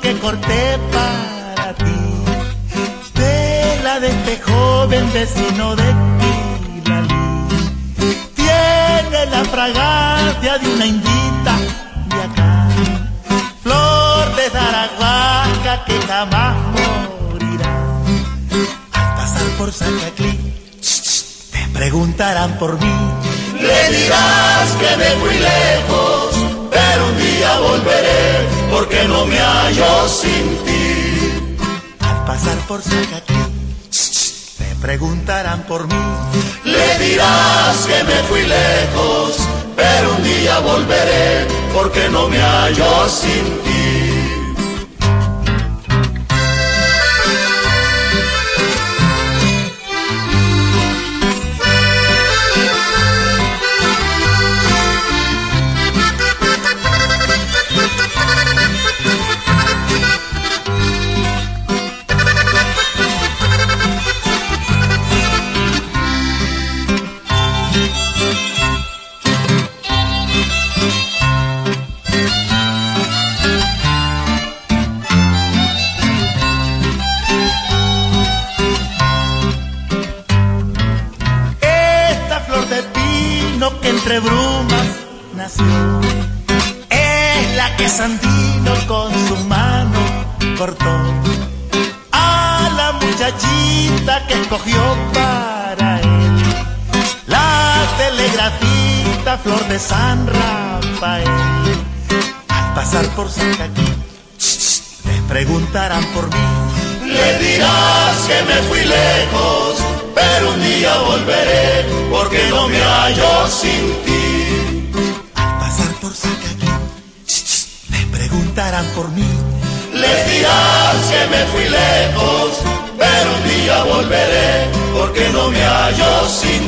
que corté para ti. Tela de este joven vecino de Quilalí. Tiene la fragancia de una indita de acá. Flor de Zaragoza que jamás morirá. Al pasar por Sacaclí, te preguntarán por mí. Le dirás que me fui lejos, porque no me hallo sin ti. Al pasar por Sacaclí, te preguntarán por mí. Le dirás que me fui lejos, pero un día volveré, porque no me hallo sin ti. Que entre brumas nació es la que Sandino con su mano cortó a la muchachita que escogió para él la telegrafista flor de San Rafael. Al pasar por San Caquín, te preguntarán por mí. Le dirás que me fui lejos, no me hallo sin ti. Al pasar por Caquín, te preguntarán por mí. Le dirás que me fui lejos, pero un día volveré, porque no me hallo sin ti.